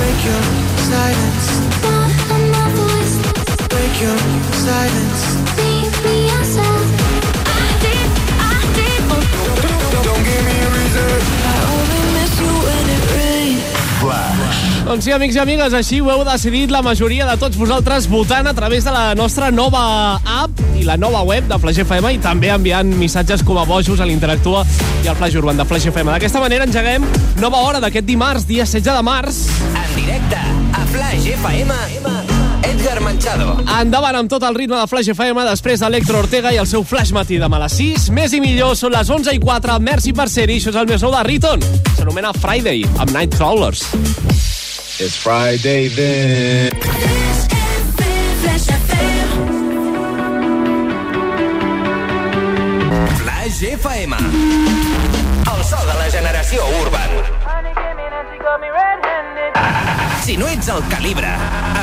Break your silence. Not voice. Break your silence. Outside. I I. Don't give me. I miss you when it rains. Doncs sí, amics i amigues, així ho heu decidit la majoria de tots vosaltres votant a través de la nostra nova app i la nova web de Flash FM i també enviant missatges com a bojos a l'Interactua i al Flash Urban de Flash FM. D'aquesta manera engeguem nova hora d'aquest dimarts, dia 16 de març. En directe a Flash FM, Edgar Manchado. Endavant amb tot el ritme de Flash FM després d'Electro Ortega i el seu Flash Matí de a les 6. Més i millor, són les 11 i 4. Merci per ser-hi. Això és el més nou de Riton. S'anomena Friday, amb Nightcrawlers. It's Friday then. Flash FM. Flash FM. Flash FM. El so de la generació urban. Si no ets el calibre,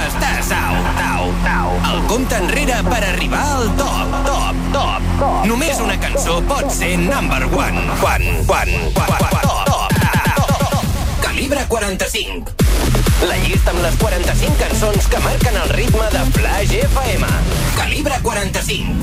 estàs out, out, out. El compte enrere per arribar al top, top, top. Només una cançó pot ser number one. Quan, quan, quan, quan, top, top, top. Calibre 45. La llista amb les 45 cançons que marquen el ritme de Flash FM. Calibre 45.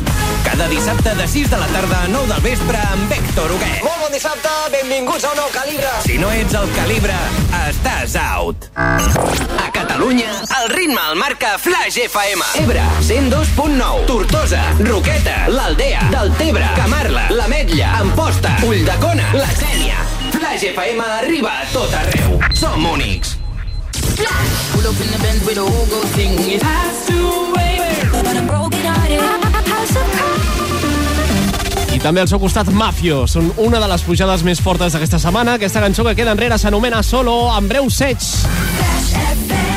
Cada dissabte de 6 de la tarda a 9 del vespre amb Héctor Huguet. Molt bon dissabte, benvinguts a un nou calibre. Si no ets el calibre, estàs out. A Catalunya, el ritme el marca Flash FM. Ebre, 102.9. Tortosa, Roqueta, l'Aldea, Deltebre, Camarla, l'Ametlla, Amposta, Ulldecona, la Sènia. Flash FM arriba a tot arreu. Som únics. Pull up in the Benz with a whole thing. It has to wait. But I'm broken hearted. House of cards. I també al seu costat Mafio. Són una de les pujades més fortes d'aquesta setmana. Aquesta cançó que queda enrere s'anomena Solo, en breu seig.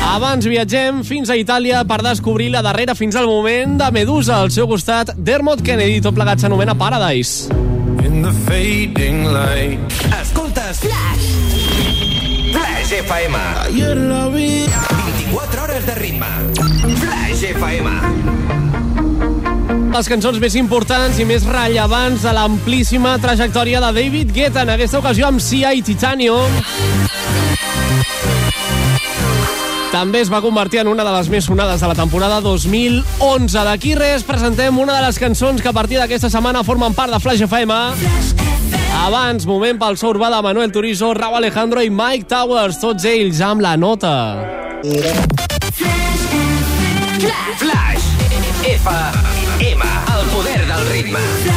Abans viatgem fins a Itàlia per descobrir la darrera fins al moment de Medusa. Al seu costat, Dermot Kennedy, tot plegat s'anomena Paradise. In the fading light. Escoltes Flash. Flash FM. Ayer la vi. 24 hores de ritme. Flash FM. Les cançons més importants i més rellevants de l'amplíssima trajectòria de David Guetta, en aquesta ocasió amb Sia i Titanium. També es va convertir en una de les més sonades de la temporada 2011. D'aquí res, presentem una de les cançons que a partir d'aquesta setmana formen part de Flash FM. Abans, moment pel so urbà de Manuel Turizo, Rau Alejandro i Mike Towers, tots ells amb la nota. Flash FM. El poder del ritme.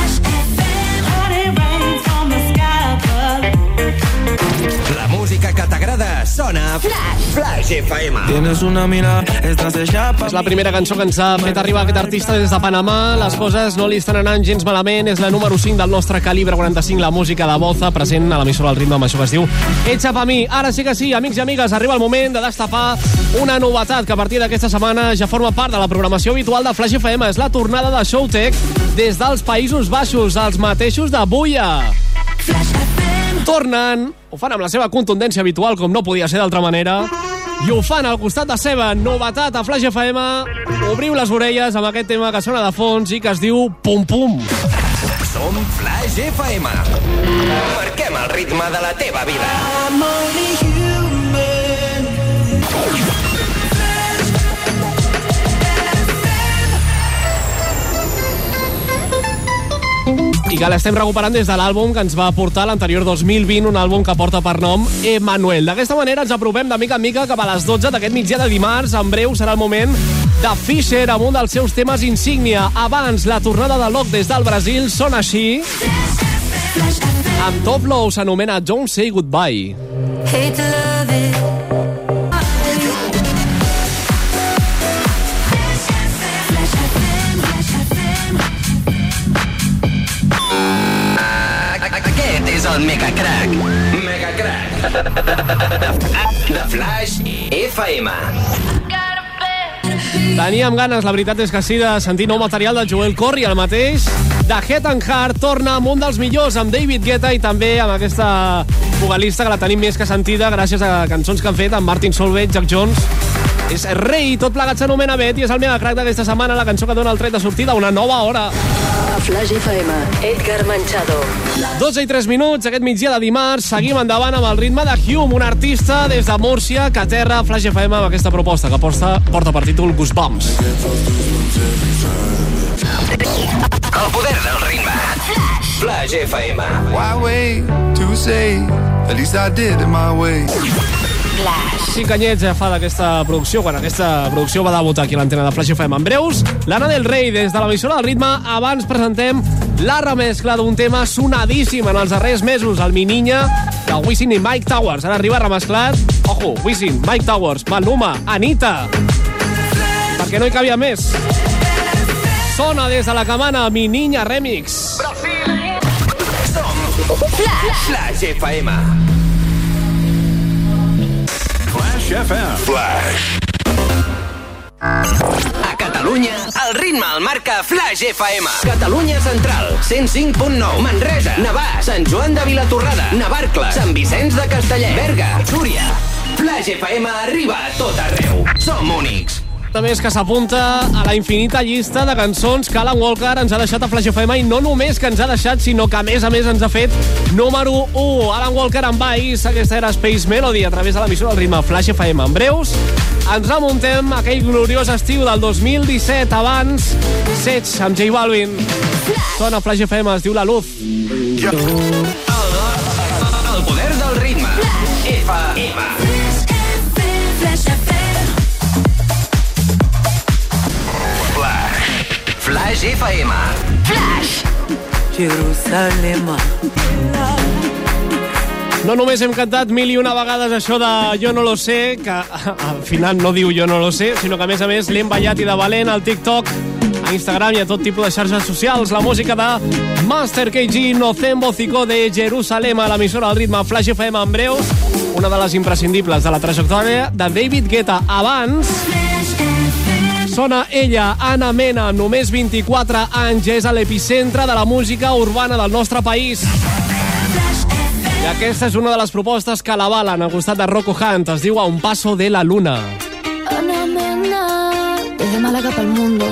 Música que t'agrada sona Flash. Flash FM. Tienes una mirada, estás hecha És la primera cançó que ens ha fet arribar aquest artista des de Panamà. Les coses no li estan anant gens malament. És la número 5 del nostre calibre 45, la música de Boza, present a l'emissora del ritme amb això que es diu Etxa pa mi. Ara sí que sí, amics i amigues, arriba el moment de destapar una novetat que a partir d'aquesta setmana ja forma part de la programació habitual de Flash FM. És la tornada de Showtech des dels Països Baixos, els mateixos de Buia. Tornen, ho fan amb la seva contundència habitual, com no podia ser d'altra manera, i ho fan al costat de seva novetat a Flash FM. Obriu les orelles amb aquest tema que sona de fons i que es diu Pum Pum. Som Flash FM. Marquem el ritme de la teva vida. I'm only human. Que l'estem recuperant des de l'àlbum que ens va portar l'anterior 2020, un àlbum que porta per nom Emanuel. D'aquesta manera ens apropem de mica en mica cap a les 12 d'aquest migdia de dimarts. En breu serà el moment de Fisher amb un dels seus temes insígnia. Abans, la tornada de Locke des del Brasil sona així. Amb Top Low s'anomena Don't Say Goodbye. Hate to De Flash FM. Teníem ganes, la veritat és que sí, de sentir nou material de Joel Corri, el mateix. De Head and Heart torna amb un dels millors, amb David Guetta, i també amb aquesta vocalista que la tenim més que sentida gràcies a cançons que han fet amb Martin Solveig, Jack Jones. És rei, tot plegat s'anomena Bet i és el mega crack d'aquesta setmana, la cançó que dona el tret de sortida, una nova hora. Flash FM, Edgar Manchado. 12 i 3 minuts, aquest migdia de dimarts, seguim endavant amb el ritme de Hume, un artista des de Múrcia que aterra Flash FM amb aquesta proposta que porta, porta per títol Goosebumps. El poder del ritme. Flash FM. Why wait to say? At least I did it my way. Cinc anyets ja fa d'aquesta producció, quan aquesta producció va debutar aquí a l'antena de Flash FM. En breus, l'Anna del Rei, des de l'emissora del ritme, abans presentem la remescla d'un tema sonadíssim en els darrers mesos, el Mi Niña, de Wisin i Mike Towers. Ara arriba remesclat, ojo, Wisin, Mike Towers, Maluma, Anita, perquè no hi cabia més. Sona des de la camana Mi Niña Remix. Flash. Flash FM. Flash FM. Flash. A Catalunya, el ritme el marca Flash FM. Catalunya Central, 105.9. Manresa, Navàs, Sant Joan de Vilatorrada, Navarcles, Sant Vicenç de Castellet, Berga, Súria. Flash FM arriba a tot arreu. Som únics. També és que s'apunta a la infinita llista de cançons que Alan Walker ens ha deixat a Flash FM i no només que ens ha deixat, sinó que a més a més ens ha fet número 1. Alan Walker amb Vice, aquesta era Space Melody a través de l'emissora del ritme Flash FM. En breus, ens remuntem a aquell gloriós estiu del 2017 abans Sets amb J Balvin. Sona Flash FM, es diu La Luz. El, Flash FM. Jerusalema. No només hem cantat mil i una vegades això de Jo no lo sé, que al final no diu Jo no lo sé, sinó que a més a més l'hem ballat i de valent al TikTok, a Instagram i a tot tipus de xarxes socials. La música de Master KG, Nocembo Cico de Jerusalem a l'emissora del ritme Flash FM en breus, una de les imprescindibles de la trajectòria de David Guetta. Abans, sona ella, Anna Mena, només 24 anys, és a l'epicentre de la música urbana del nostre país. I aquesta és una de les propostes que l'avalen al costat de Rocco Hunt. Es diu A un paso de la luna. Ana Mena, desde Málaga para el mundo.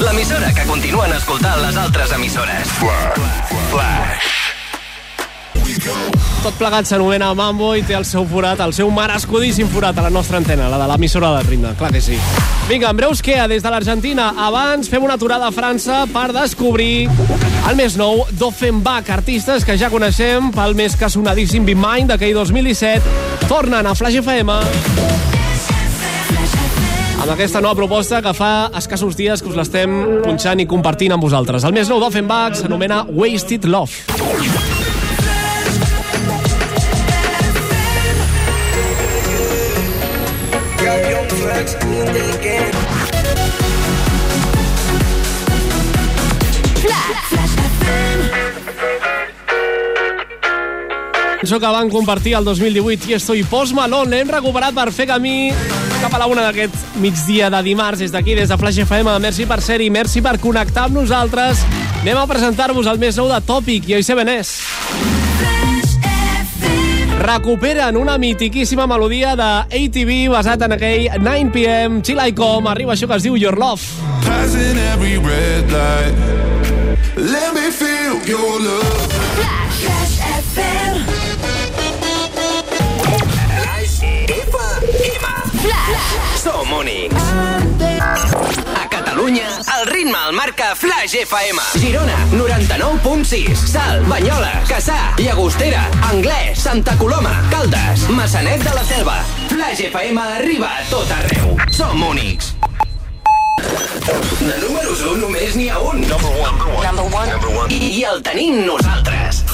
L'emissora que continuen escoltant les altres emissores. Flash. Tot plegat s'anomena Mambo i té el seu forat, el seu merescudíssim forat a la nostra antena, la de l'emissora del ritme, clar que sí. Vinga, en breus queda des de l'Argentina. Abans fem una aturada a França per descobrir el més nou d'Offenbach, artistes que ja coneixem pel més que sonadíssim Be Mine d'aquell 2017. Tornen a Flash FM amb aquesta nova proposta que fa escassos dies que us l'estem punxant i compartint amb vosaltres. El més nou d'Offenbach s'anomena Wasted Love. Cançó que van compartir el 2018 Tiesto i Post Malone. L'hem recuperat per fer camí cap a la una d'aquest migdia de dimarts des d'aquí, des de Flash FM. Merci per ser-hi, merci per connectar amb nosaltres. Anem a presentar-vos el més nou de Tòpic i Oise Benés. Recuperen una mitiquíssima melodia de ATV basat en aquell 9pm Chill I Come. Arriba això que es diu Your Love. Passing every red light. Let me feel your love. Flash FM. Som únics. A Catalunya, el ritme el marca Flash FM. Girona, 99.6. Salt, Banyoles, Cassà, Llagostera, Anglès, Santa Coloma, Caldes, Massanet de la Selva. Flash FM arriba a tot arreu. Som únics. De números 1 només n'hi ha un. Number one. Number one. Number one. I, I el tenim nosaltres.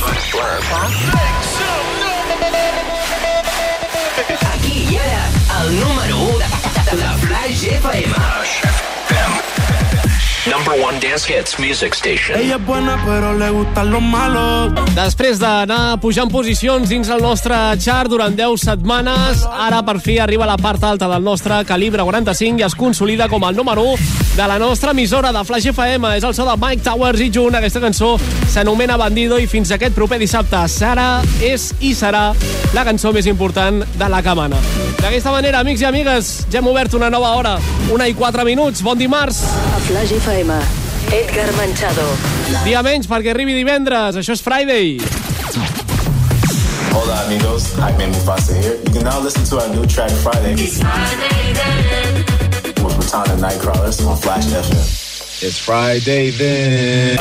Aquí i ara, el número 1 de, de, de Flash FM. Number one dance hits music station. Ella es buena, pero le gustan los malos. Després d'anar pujant posicions dins el nostre chart durant 10 setmanes, ara per fi arriba a la part alta del nostre calibre 45 i es consolida com el número 1 de la nostra emissora de Flash FM. És el so de Mike Towers i June. Aquesta cançó s'anomena Bandido i fins aquest proper dissabte serà, és i serà la cançó més important de la camana. D'aquesta manera, amics i amigues, ja hem obert una nova hora. Una i quatre minuts. Bon dimarts. A Flash FM, Edgar Manchado. Dia menys perquè arribi divendres. Això és Friday. Hola amigos, Jaime Mufasa here. You can now listen to our new track Friday with Ratana Nightcrawlers on Flash FM. It's Friday then.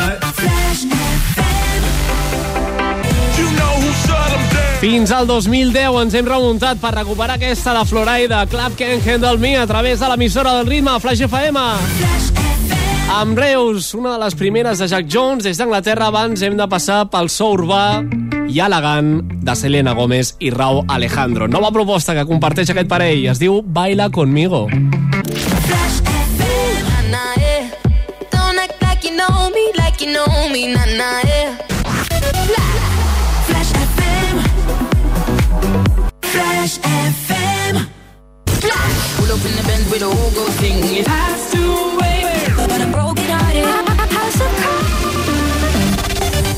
You know who shut them down. Fins al 2010 ens hem remuntat per recuperar aquesta de Florida, Club Can Handle Me, a través de l'emissora del ritme, Flash FM. Amb Reus, una de les primeres de Jack Jones, des d'Anglaterra abans hem de passar pel so urbà i elegant de Selena Gómez i Rau Alejandro. Nova proposta que comparteix aquest parell, es diu Baila Conmigo. Eh. Know me, nana, eh. Flash FM. Flash FM. Pull up in the Benz with a who-go thing. It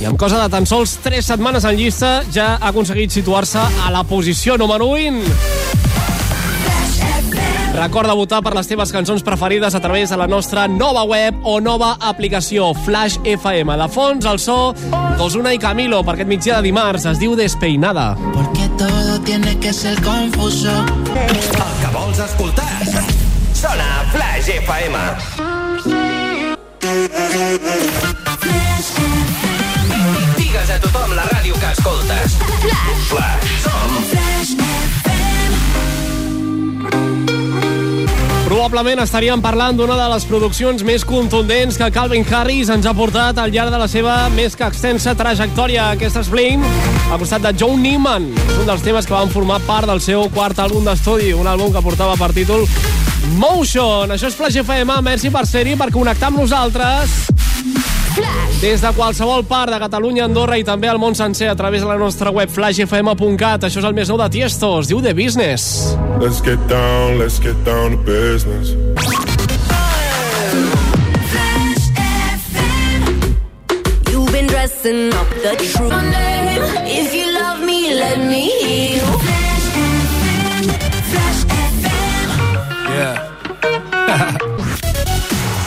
I amb cosa de tan sols 3 setmanes en llista ja ha aconseguit situar-se a la posició número 1. Recorda votar per les teves cançons preferides a través de la nostra nova web o nova aplicació Flash FM. De fons, el so d'Osuna i Camilo per aquest migdia de dimarts. Es diu Despeinada. Porque todo tiene que ser confuso. El que vols escoltar. Sona Flash FM. Digues a tothom la ràdio que escoltes. Flash. Som Probablement estaríem parlant d'una de les produccions més contundents que Calvin Harris ens ha portat al llarg de la seva més que extensa trajectòria. Aquesta és Blame, al costat de Joe Neiman. És un dels temes que van formar part del seu quart àlbum d'estudi, un àlbum que portava per títol Motion. Això és Flash FM, merci per ser-hi, per connectar amb nosaltres. Des de qualsevol part de Catalunya, Andorra i també al món sencer a través de la nostra web flashfm.cat. Això és el més nou de Tiesto, es diu The Business. Let's get down, let's get down to business. Flash FM. You've been dressing up the truth. If you love me, let me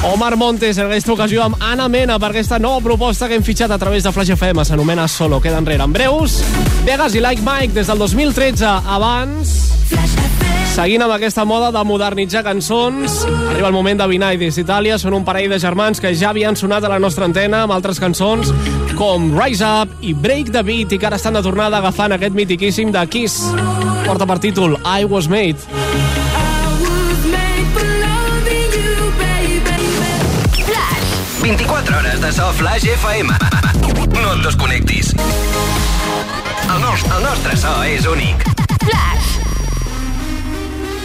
Omar Montes en aquesta ocasió amb Anna Mena per aquesta nova proposta que hem fitxat a través de Flash FM. S'anomena Solo, queda enrere. En breus, Vegas i Like Mike des del 2013. Abans, seguint amb aquesta moda de modernitzar cançons, arriba el moment de Vinai d'Itàlia. Són un parell de germans que ja havien sonat a la nostra antena amb altres cançons com Rise Up i Break the Beat i que ara estan de tornada agafant aquest mitiquíssim de Kiss. Porta per títol I Was Made. 24 hores de so Flash FM. No et desconnectis. El, nos el nostre so és únic. Flash.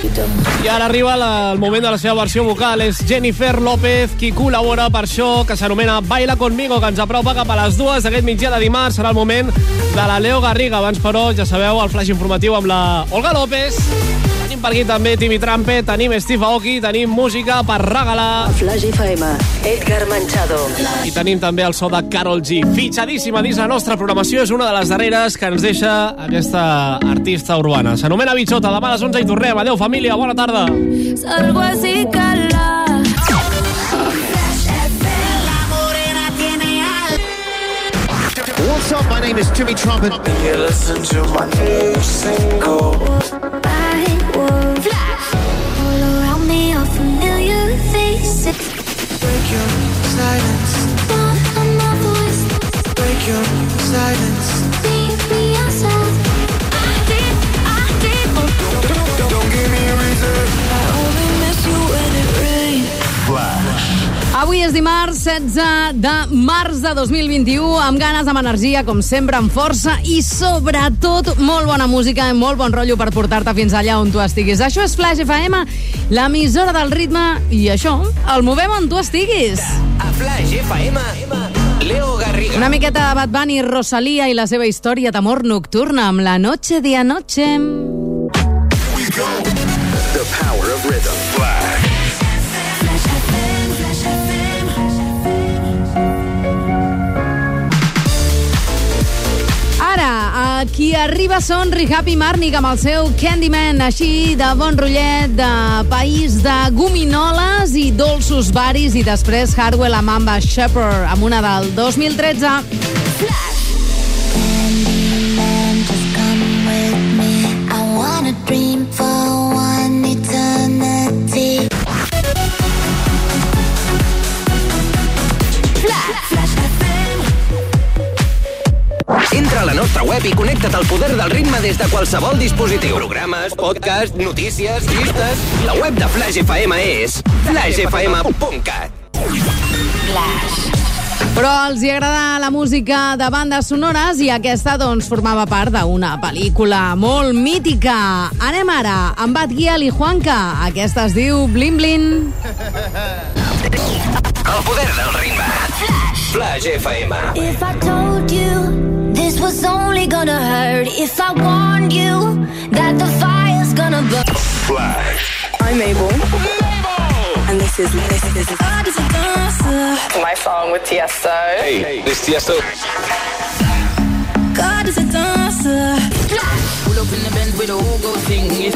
I ara arriba la, el moment de la seva versió vocal. És Jennifer López qui col·labora per això, que s'anomena Baila Conmigo, que ens apropa cap a les dues d'aquest migdia de dimarts. Serà el moment de la Leo Garriga. Abans, però, ja sabeu, el flash informatiu amb la Olga López. Per aquí també Timmy Trampe, tenim Steve Aoki, tenim música per regalar. Flash FM, Edgar Manchado. I tenim també el so de Carol G. Fitxadíssima dins la nostra programació. És una de les darreres que ens deixa aquesta artista urbana. S'anomena Bichota. Demà a les 11 i tornem. Adéu, família. Bona tarda. Salgo así, cala. What's up? My name is Timmy Trumpet. You listen to my new single. Silence. Silence. I only miss you when it rains. Flash. Avui és dimarts 16 de març de 2021, amb ganes, amb energia, com sempre, amb força i, sobretot, molt bona música i molt bon rotllo per portar-te fins allà on tu estiguis. Això és Flash FM, l'emissora del ritme, i això, el movem on tu estiguis. A Flash FM, Leo Garriga. Una miqueta de Bad Bunny, Rosalía i la seva història d'amor nocturna amb La Noche de Anoche. The Aquí arriba són Rihapi Marnik amb el seu Candyman, així de bon rotllet, de país de gominoles i dolços baris, i després Hardwell amb Amba Shepherd, amb una del 2013. Dream ritme des de qualsevol dispositiu. Programes, podcast, notícies, llistes... La web de Flash FM és flashfm.cat. Flash. Però els hi agrada la música de bandes sonores i aquesta, doncs, formava part d'una pel·lícula molt mítica. Anem ara amb Bad Giel i Juanca. Aquesta es diu Blin Blin. El poder del ritme. Flash FM. If I told you this was only gonna hurt, if I warned you that the fire's gonna burn. Flash. I'm Mabel. And this is this is God is a dancer. my song with Tiesto. Hey, this Tiesto. God is a dancer. Pull up in the Benz with a who-go thing. It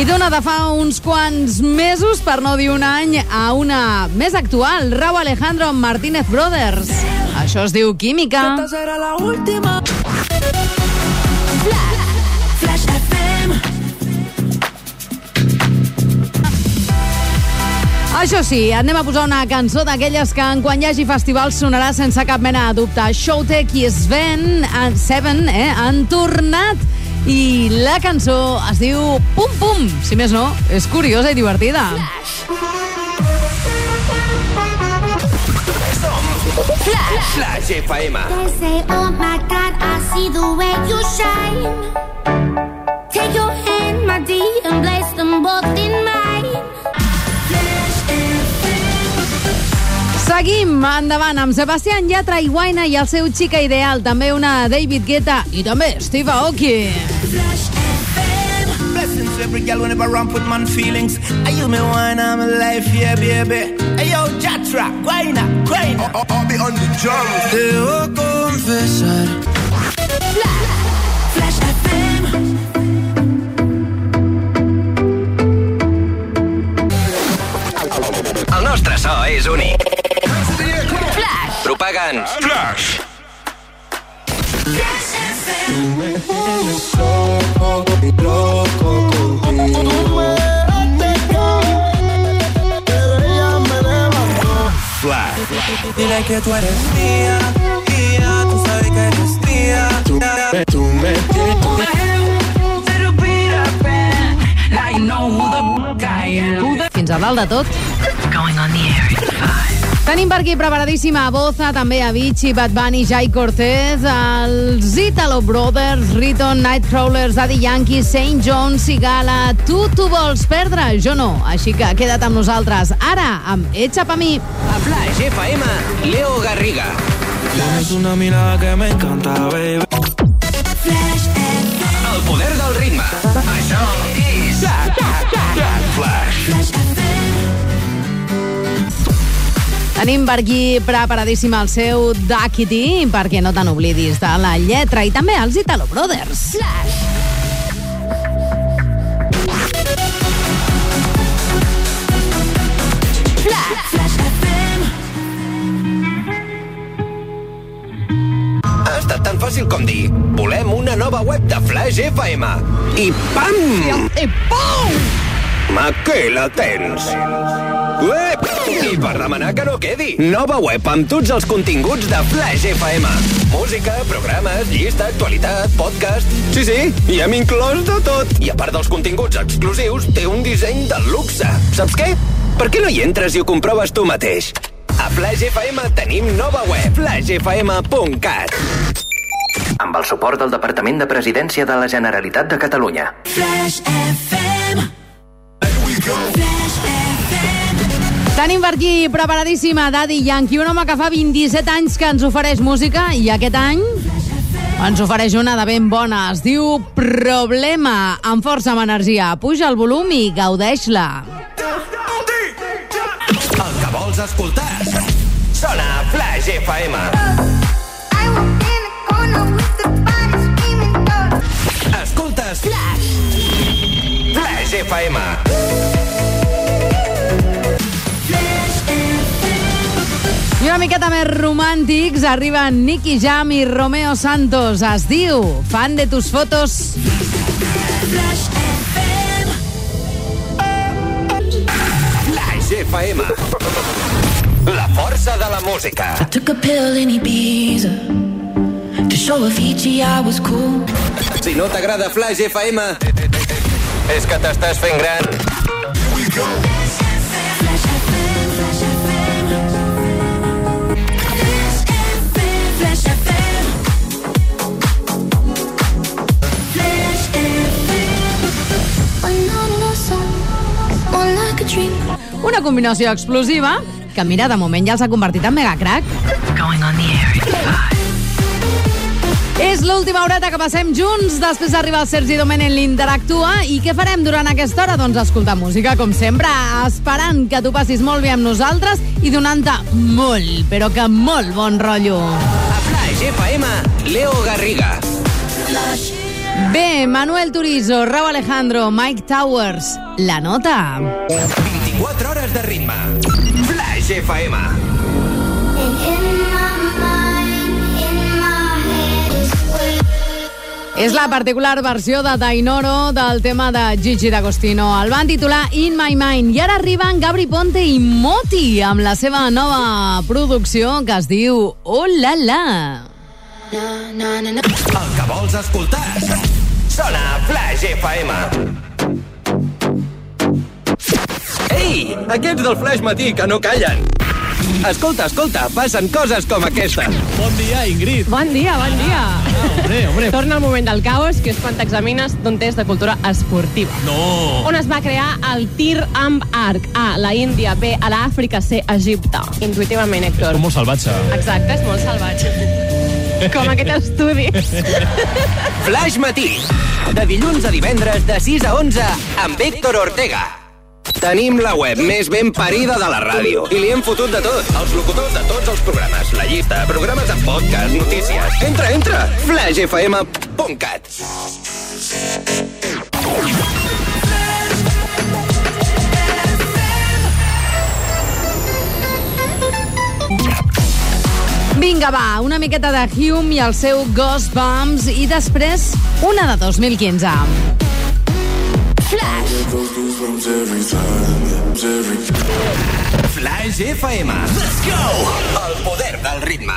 I d'una de fa uns quants mesos, per no dir un any, a una més actual, Rau Alejandro Martínez Brothers. Això es diu Química. será la última. Flash FM. Això sí, anem a posar una cançó d'aquelles que en quan hi hagi festivals sonarà sense cap mena de dubte. Showtek i Sven, en Seven, eh, han tornat i la cançó es diu Pum Pum. Si més no, és curiosa i divertida. Flash. Flash FM. They say, oh my God, I see the way you shine. Take your hand, my dear, and place them both in mine. Seguim endavant amb Sebastián Yatra i Guaina i el seu xica ideal, també una David Guetta i també Steve Aoki. Blessings to every girl whenever I put man feelings. I you me wine, I'm alive, yeah, baby. Hey, yo, Jatra, guayna, guayna. I'll be on the drum. Debo confesar. Flash FM. El nostre so és únic. Flash. Propagants. Flash. FM. Flash. Dile que tú eres mía, mía, tú sabes que eres mía. Tú, tú me Fins a dalt de tot. Tenim per aquí preparadíssima a Boza, també a Avicii, Bad Bunny, Jai Cortez, els Italo Brothers, Riton, Nightcrawlers, Daddy Yankee, Saint John, Sigala... Tu t'ho vols perdre? Jo no. Així que queda't amb nosaltres. Ara, amb Etxa pa mi. A Flash FM, Leo Garriga. Tienes una mirada que me encanta, baby. Flash FM. El poder del ritme. Això és... Flash. Flash FM. Tenim per aquí preparadíssim el seu Duckity, perquè no te n'oblidis de la lletra, i també els Italo Brothers. Flash. Flash. Flash FM. Ha estat tan fàcil com dir volem una nova web de Flash FM. I pam! I pum! Ma que la tens! Uep! I per demanar que no quedi. Nova web amb tots els continguts de Flash FM. Música, programes, llista, actualitat, podcast... Sí, sí, hi hem inclòs de tot. I a part dels continguts exclusius, té un disseny de luxe. Saps què? Per què no hi entres i ho comproves tu mateix? A Flash FM tenim nova web, flashfm.cat. Amb el suport del Departament de Presidència de la Generalitat de Catalunya. Flash FM. Tenim per aquí preparadíssima Daddy Yankee, un home que fa 27 anys que ens ofereix música i aquest any ens ofereix una de ben bona. Es diu Problema, amb força, amb energia. Puja el volum i gaudeix-la. El que vols escoltar sona a Flash FM. Escoltes Flash. Flash FM. I una miqueta més romàntics arriben Nicky Jam i Romeo Santos. Es diu Fan de tus fotos. Flash FM. Flash FM. La força de la música. Took a pill in Ibiza to show Avicii I was cool. Si no t'agrada Flash FM, és que t'estàs fent gran. Flash Una combinació explosiva que, mira, de moment ja els ha convertit en megacrack. Going on the air in five. És l'última horeta que passem junts després d'arribar el Sergi Domènech l'Interactua i què farem durant aquesta hora? Doncs escoltar música, com sempre, esperant que tu passis molt bé amb nosaltres i donant-te molt, però que molt bon rotllo. A Flash FM, Leo Garriga. Bé, Manuel Turizo, Raúl Alejandro, Mike Towers, La Nota. 24 hores de ritme. Flash FM. És la particular versió de Dainoro del tema de Gigi D'Agostino. El van titular In My Mind. I ara arriben Gabri Ponte i Moti amb la seva nova producció que es diu Oh La La. El que vols escoltar sona Flash FM. Ei, aquests del Flash Matí que no callen. Escolta, escolta, passen coses com aquesta. Bon dia, Ingrid. Bon dia, bon dia. Hombre, hombre. Torna el moment del caos, que és quan t'examines d'un test de cultura esportiva. No. On es va crear el tir amb arc. A, la Índia. B, a l'Àfrica. C, Egipte. Intuïtivament, Héctor. Com molt salvatge. Exacte, és molt salvatge. Com aquest estudi. Flash Matí. De dilluns a divendres de 6 a 11 amb Víctor Ortega. Tenim la web més ben parida de la ràdio i li hem fotut de tot. Els locutors de tots els programes, la llista, programes en podcast, notícies... Entra, entra! flashfm.cat Vinga, va, una miqueta de Hume i el seu Ghost Bumps i després una de 2015. Flash. Flash FM. Let's go! El poder del ritme.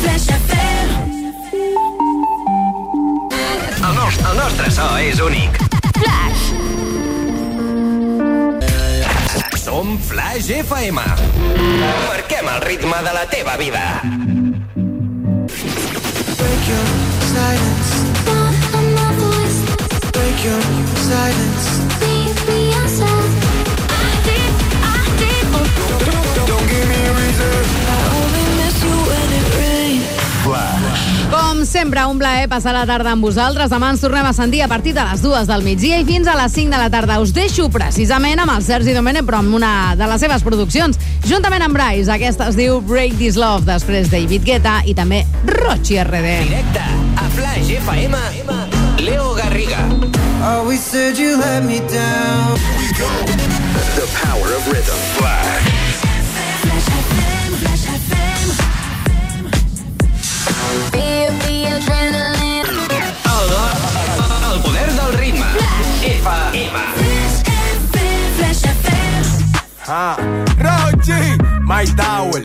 Flash FM. El, nos el nostre so és únic. Flash. Som Flash FM. Marquem el ritme de la teva vida. Break your silence. Break your silence. Don't give me a reason. Com sempre, un plaer passar la tarda amb vosaltres. Demà ens tornem a sentir a partir de les dues del migdia i fins a les 5 de la tarda. Us deixo precisament amb el Sergi Domènech, però amb una de les seves produccions, juntament amb Bryce. Aquesta es diu Break This Love, després David Guetta i també Rochi RD. Directe a Flash FM. Always said you let me down. The power of rhythm. Flash. El, el poder del ritme. FM. Flash Ah, Rochi, My Tower.